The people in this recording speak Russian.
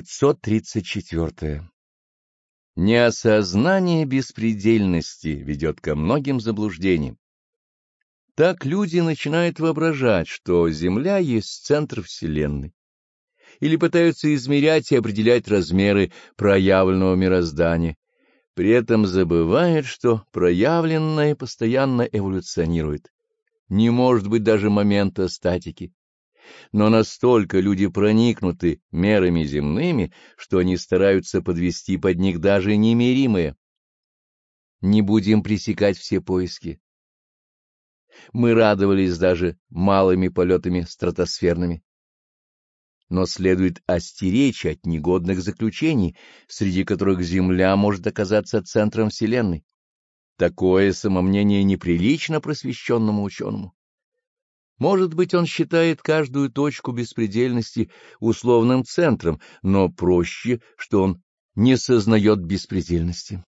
534. Неосознание беспредельности ведет ко многим заблуждениям. Так люди начинают воображать, что Земля есть центр Вселенной, или пытаются измерять и определять размеры проявленного мироздания, при этом забывают, что проявленное постоянно эволюционирует. Не может быть даже момента статики но настолько люди проникнуты мерами земными, что они стараются подвести под них даже немеримые. Не будем пресекать все поиски. Мы радовались даже малыми полетами стратосферными. Но следует остеречь от негодных заключений, среди которых Земля может оказаться центром Вселенной. Такое самомнение неприлично просвещенному ученому. Может быть, он считает каждую точку беспредельности условным центром, но проще, что он не сознает беспредельности.